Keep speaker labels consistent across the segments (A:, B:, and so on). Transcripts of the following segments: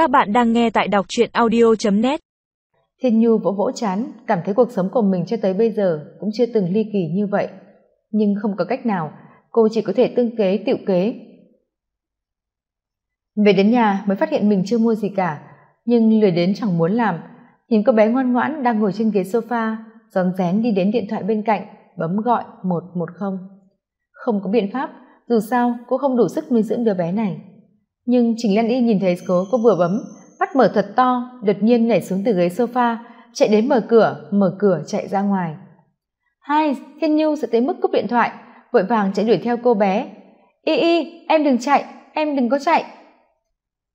A: Các bạn đang nghe tại đọc truyện audio.net
B: Thiên Nhu vỗ vỗ chán, cảm thấy cuộc sống của mình cho tới bây giờ cũng chưa từng ly kỳ như vậy. Nhưng không có cách nào, cô chỉ có thể tương kế tiệu kế. Về đến nhà mới phát hiện mình chưa mua gì cả, nhưng lười đến chẳng muốn làm. Nhìn cô bé ngoan ngoãn đang ngồi trên ghế sofa, rón rén đi đến điện thoại bên cạnh, bấm gọi một một không. Không có biện pháp, dù sao cô không đủ sức nuôi dưỡng đứa bé này nhưng trình lan y nhìn thấy cố cô vừa bấm, mắt mở thật to, đột nhiên nhảy xuống từ ghế sofa, chạy đến mở cửa mở cửa chạy ra ngoài. Hai thiên nhu sẽ tới mức cúp điện thoại, vội vàng chạy đuổi theo cô bé. Y y, em đừng chạy, em đừng có chạy.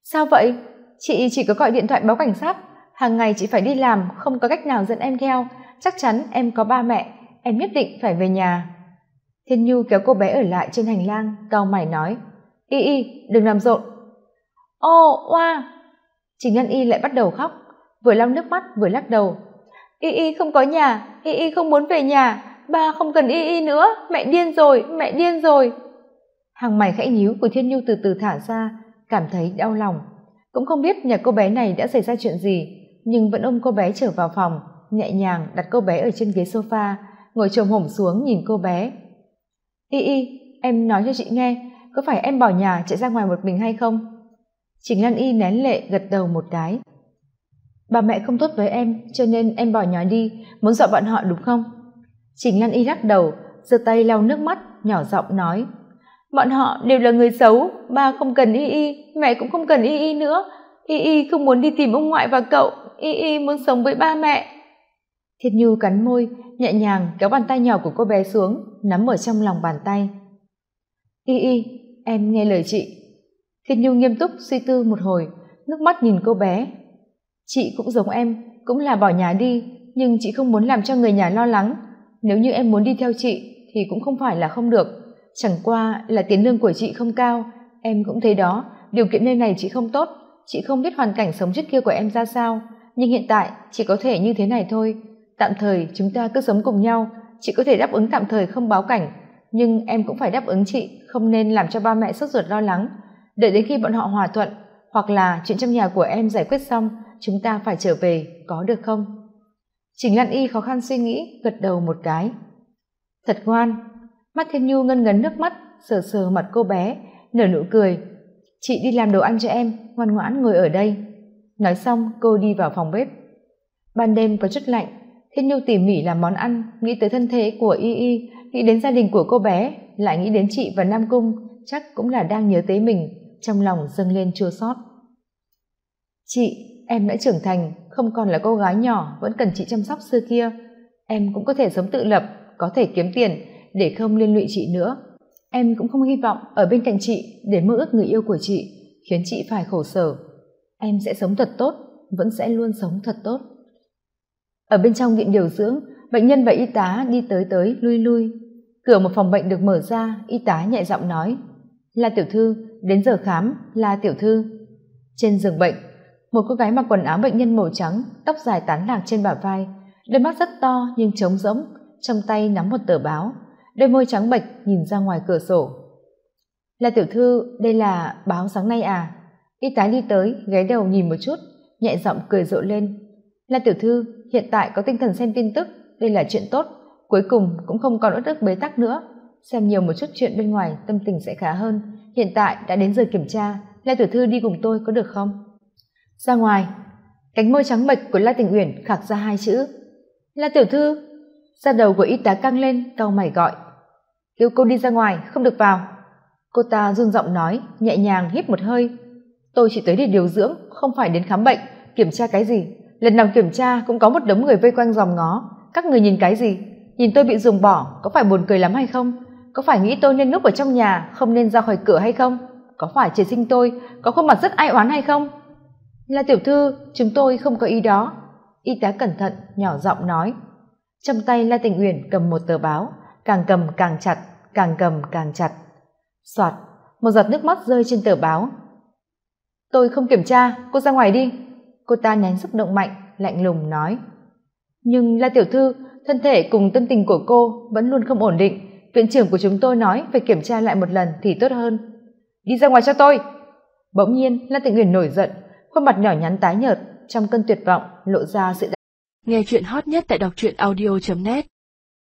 B: Sao vậy? Chị chỉ có gọi điện thoại báo cảnh sát. Hàng ngày chị phải đi làm, không có cách nào dẫn em theo. Chắc chắn em có ba mẹ, em nhất định phải về nhà. Thiên nhu kéo cô bé ở lại trên hành lang, cau mày nói. Y y, đừng làm rộn ô, oa. Trình ngân y lại bắt đầu khóc, vừa lau nước mắt vừa lắc đầu. Y y không có nhà, y y không muốn về nhà. Ba không cần y y nữa, mẹ điên rồi, mẹ điên rồi. Hàng mày khẽ nhíu, của thiên nhu từ từ thả ra, cảm thấy đau lòng. Cũng không biết nhà cô bé này đã xảy ra chuyện gì, nhưng vẫn ôm cô bé trở vào phòng, nhẹ nhàng đặt cô bé ở trên ghế sofa, ngồi chồm hổm xuống nhìn cô bé. Y y, em nói cho chị nghe, có phải em bỏ nhà chạy ra ngoài một mình hay không? Trình Lan Y nén lệ gật đầu một cái. Bà mẹ không tốt với em, cho nên em bỏ nhà đi, muốn dọa bọn họ đúng không? Trình Lan Y lắc đầu, giơ tay lau nước mắt, nhỏ giọng nói. Bọn họ đều là người xấu, ba không cần Y Y, mẹ cũng không cần Y Y nữa. Y Y không muốn đi tìm ông ngoại và cậu, Y Y muốn sống với ba mẹ. Thiết Nhu cắn môi, nhẹ nhàng kéo bàn tay nhỏ của cô bé xuống, nắm ở trong lòng bàn tay. Y Y, em nghe lời chị, thiên nhu nghiêm túc suy tư một hồi, nước mắt nhìn cô bé. Chị cũng giống em, cũng là bỏ nhà đi, nhưng chị không muốn làm cho người nhà lo lắng. Nếu như em muốn đi theo chị, thì cũng không phải là không được. Chẳng qua là tiền lương của chị không cao, em cũng thấy đó, điều kiện nơi này chị không tốt. Chị không biết hoàn cảnh sống trước kia của em ra sao, nhưng hiện tại chỉ có thể như thế này thôi. Tạm thời chúng ta cứ sống cùng nhau, chị có thể đáp ứng tạm thời không báo cảnh, nhưng em cũng phải đáp ứng chị, không nên làm cho ba mẹ sốt ruột lo lắng đợi đến khi bọn họ hòa thuận, hoặc là chuyện trong nhà của em giải quyết xong, chúng ta phải trở về, có được không? Trình lan y khó khăn suy nghĩ, gật đầu một cái. Thật ngoan. Mắt thiên nhu ngân ngấn nước mắt, sờ sờ mặt cô bé, nở nụ cười. Chị đi làm đồ ăn cho em, ngoan ngoãn ngồi ở đây. Nói xong, cô đi vào phòng bếp. Ban đêm có chút lạnh, thiên nhu tỉ mỉ làm món ăn, nghĩ tới thân thế của y y, nghĩ đến gia đình của cô bé, lại nghĩ đến chị và nam cung, chắc cũng là đang nhớ tới mình trong lòng dâng lên chua xót. Chị, em đã trưởng thành, không còn là cô gái nhỏ, vẫn cần chị chăm sóc xưa kia. Em cũng có thể sống tự lập, có thể kiếm tiền, để không liên lụy chị nữa. Em cũng không hy vọng ở bên cạnh chị để mơ ước người yêu của chị, khiến chị phải khổ sở. Em sẽ sống thật tốt, vẫn sẽ luôn sống thật tốt. Ở bên trong viện điều dưỡng, bệnh nhân và y tá đi tới tới lui lui. Cửa một phòng bệnh được mở ra, y tá nhẹ giọng nói, là tiểu thư đến giờ khám là tiểu thư. Trên giường bệnh, một cô gái mặc quần áo bệnh nhân màu trắng, tóc dài tán lạc trên bả vai, đôi mắt rất to nhưng trống rỗng, trong tay nắm một tờ báo, đôi môi trắng bệch nhìn ra ngoài cửa sổ. Là tiểu thư, đây là báo sáng nay à? Y tá đi tới, ghé đầu nhìn một chút, nhẹ giọng cười rộ lên. Là tiểu thư, hiện tại có tinh thần xem tin tức, đây là chuyện tốt, cuối cùng cũng không còn uất ức bế tắc nữa. Xem nhiều một chút chuyện bên ngoài, tâm tình sẽ khá hơn hiện tại đã đến giờ kiểm tra. La tiểu thư đi cùng tôi có được không? Ra ngoài. Cánh môi trắng bệch của la tình uyển khạc ra hai chữ. La tiểu thư, da đầu của y tá căng lên, cau mày gọi. Kêu cô đi ra ngoài, không được vào. Cô ta run giọng nói, nhẹ nhàng hít một hơi. Tôi chỉ tới để điều dưỡng, không phải đến khám bệnh. Kiểm tra cái gì? Lần nào kiểm tra cũng có một đống người vây quanh dòm ngó. Các người nhìn cái gì? Nhìn tôi bị dùng bỏ, có phải buồn cười lắm hay không? Có phải nghĩ tôi nên núp ở trong nhà, không nên ra khỏi cửa hay không? Có phải trời sinh tôi, có khuôn mặt rất ai oán hay không? Là tiểu thư, chúng tôi không có ý đó. Y tá cẩn thận, nhỏ giọng nói. Trong tay la tình uyển cầm một tờ báo, càng cầm càng chặt, càng cầm càng chặt. Soạt, một giọt nước mắt rơi trên tờ báo. Tôi không kiểm tra, cô ra ngoài đi. Cô ta nén xúc động mạnh, lạnh lùng nói. Nhưng la tiểu thư, thân thể cùng tâm tình của cô vẫn luôn không ổn định viện trưởng của chúng tôi nói phải kiểm tra lại một lần thì tốt hơn. Đi ra ngoài cho tôi. Bỗng nhiên, lan tịnh uyển nổi giận, khuôn mặt nhỏ nhắn tái nhợt, trong cơn tuyệt vọng lộ ra sự
A: nghe chuyện hot nhất tại đọc truyện audio net.